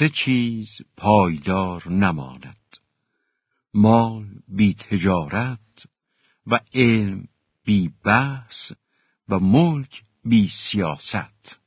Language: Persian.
سه چیز پایدار نماند. مال بی تجارت و علم بی بحث و ملک بی سیاست.